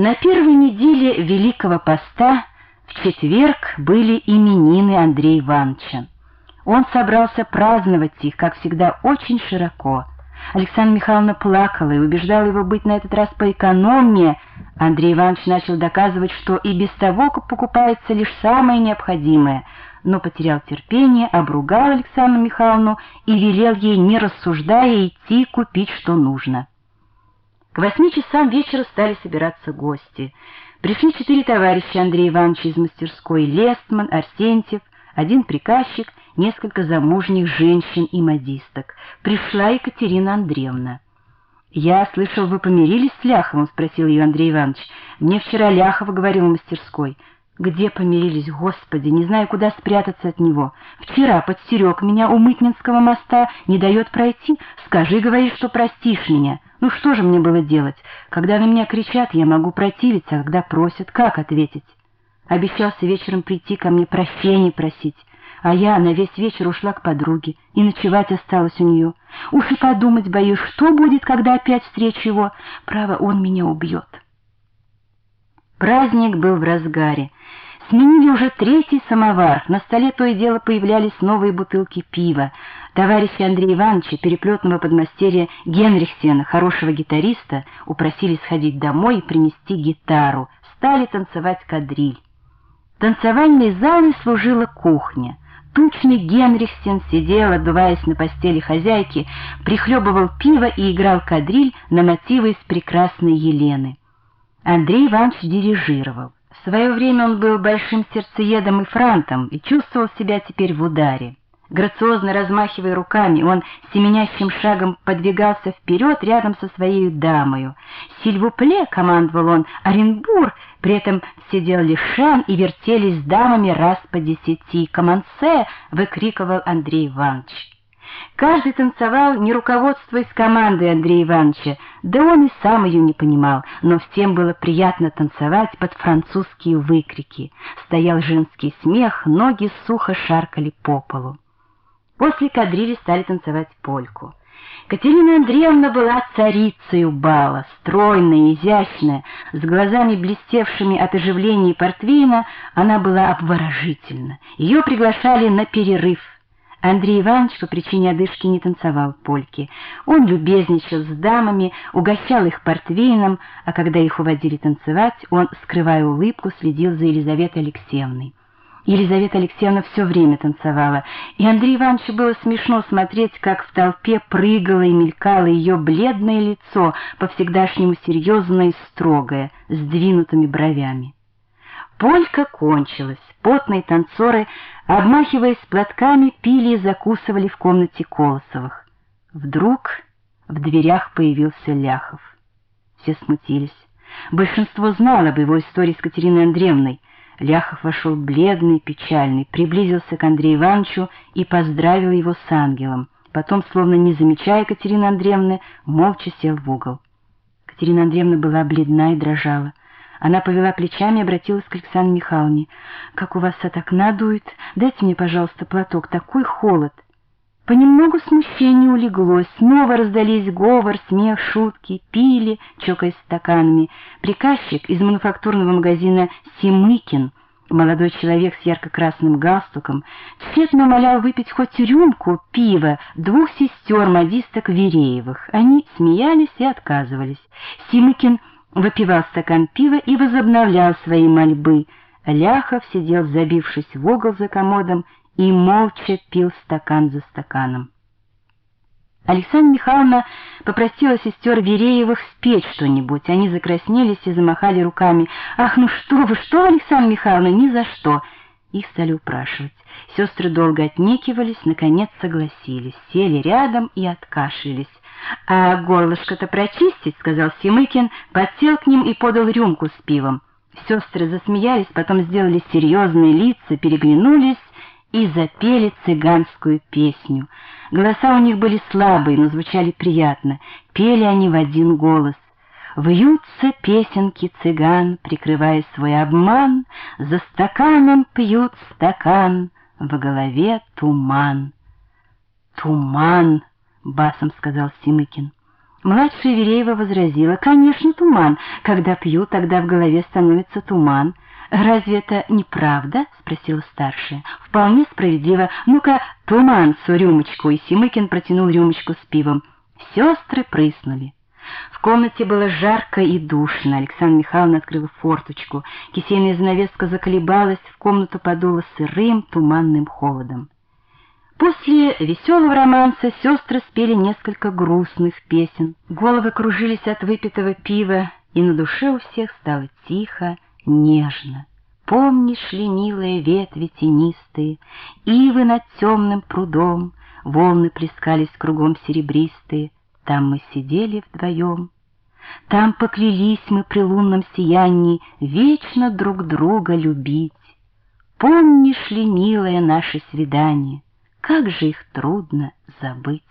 На первой неделе Великого Поста в четверг были именины Андрея Ивановича. Он собрался праздновать их, как всегда, очень широко. Александра Михайловна плакала и убеждала его быть на этот раз поэкономнее. Андрей Иванович начал доказывать, что и без того покупается лишь самое необходимое, но потерял терпение, обругал Александру Михайловну и велел ей, не рассуждая, идти купить, что нужно. К восьми часам вечера стали собираться гости. Пришли четыре товарища Андрея Ивановича из мастерской, Лестман, Арсентьев, один приказчик, несколько замужних женщин и модисток. Пришла Екатерина Андреевна. «Я слышал, вы помирились с Ляховым?» — спросил ее Андрей Иванович. «Мне вчера Ляхова говорил в мастерской». Где помирились, Господи, не знаю, куда спрятаться от него. Вчера подстерег меня у Мытнинского моста, не дает пройти. Скажи, говори, что простишь меня. Ну что же мне было делать? Когда на меня кричат, я могу противиться, а когда просят, как ответить? Обещался вечером прийти ко мне прощения просить, а я на весь вечер ушла к подруге, и ночевать осталась у нее. Уж и подумать боюсь, что будет, когда опять встречу его. Право, он меня убьет. Праздник был в разгаре. Сменили уже третий самовар, на столе то и дело появлялись новые бутылки пива. Товарищи Андрея Ивановича, переплетного подмастерья Генрихсена, хорошего гитариста, упросили сходить домой и принести гитару, стали танцевать кадриль. Танцевальной залой служила кухня. Тучный Генрихсен сидел, отдуваясь на постели хозяйки, прихлебывал пиво и играл кадриль на мотивы из прекрасной Елены. Андрей Иванович дирижировал. В свое время он был большим сердцеедом и франтом и чувствовал себя теперь в ударе. Грациозно размахивая руками, он семенящим шагом подвигался вперед рядом со своей дамою. «Сильвупле!» — командовал он, «Оренбур!» При этом сидел Лишен и вертелись с дамами раз по десяти. «Комансе!» — выкрикивал Андрей Иванович. Каждый танцевал, не руководствуясь командой Андрея Ивановича, да он и сам ее не понимал, но всем было приятно танцевать под французские выкрики. Стоял женский смех, ноги сухо шаркали по полу. После кадрили стали танцевать польку. Катерина Андреевна была царицей бала, стройная, изящная, с глазами блестевшими от оживления портвейна, она была обворожительна. Ее приглашали на перерыв. Андрей Иванович по причине одышки не танцевал польки. Он любезничал с дамами, угощал их портвейном, а когда их уводили танцевать, он, скрывая улыбку, следил за Елизаветой Алексеевной. Елизавета Алексеевна все время танцевала, и Андрею Ивановичу было смешно смотреть, как в толпе прыгало и мелькало ее бледное лицо, по-всегдашнему серьезное и строгое, с двинутыми бровями. Полька кончилась, потные танцоры, обмахиваясь платками, пили и закусывали в комнате Колосовых. Вдруг в дверях появился Ляхов. Все смутились. Большинство знало об его истории с Катериной Андреевной, Ляхов вошел бледный, печальный, приблизился к Андрею Ивановичу и поздравил его с ангелом. Потом, словно не замечая Катерины Андреевны, молча сел в угол. Катерина Андреевна была бледна и дрожала. Она повела плечами и обратилась к Александре Михайловне. «Как у вас от окна дует? Дайте мне, пожалуйста, платок. Такой холод!» Понемногу смущение улеглось, снова раздались говор, смех, шутки, пили, чокаясь стаканами. Приказчик из мануфактурного магазина «Симыкин», молодой человек с ярко-красным галстуком, тщетно умолял выпить хоть рюмку пива двух сестер-модисток Вереевых. Они смеялись и отказывались. Симыкин выпивал стакан пива и возобновлял свои мольбы. Ляхов сидел, забившись в угол за комодом, и молча пил стакан за стаканом. Александра Михайловна попросила сестер Вереевых спеть что-нибудь. Они закраснелись и замахали руками. «Ах, ну что вы, что, Александра Михайловна, ни за что!» Их стали упрашивать. Сестры долго отнекивались, наконец согласились, сели рядом и откашлялись. «А горлышко-то прочистить», — сказал Семыкин, подсел к ним и подал рюмку с пивом. Сестры засмеялись, потом сделали серьезные лица, переглянулись и запели цыганскую песню. Голоса у них были слабые, но звучали приятно. Пели они в один голос. Вьются песенки цыган, прикрывая свой обман, За стаканом пьют стакан, в голове туман. «Туман!» — басом сказал Симыкин. Младшая Вереева возразила, «Конечно, туман. Когда пью, тогда в голове становится туман». «Разве это неправда?» — спросила старшая. «Вполне справедливо. Ну-ка, туманцу рюмочку!» И Симыкин протянул рюмочку с пивом. Сестры прыснули. В комнате было жарко и душно. Александра Михайловна открыла форточку. Кисейная занавеска заколебалась, в комнату подуло сырым туманным холодом. После веселого романса сестры спели несколько грустных песен. Головы кружились от выпитого пива, и на душе у всех стало тихо, нежно. Помнишь ли, милые ветви тенистые, Ивы над темным прудом, Волны плескались кругом серебристые, Там мы сидели вдвоем. Там поклялись мы при лунном сиянии Вечно друг друга любить. Помнишь ли, милое, наше свидание, Как же их трудно забыть!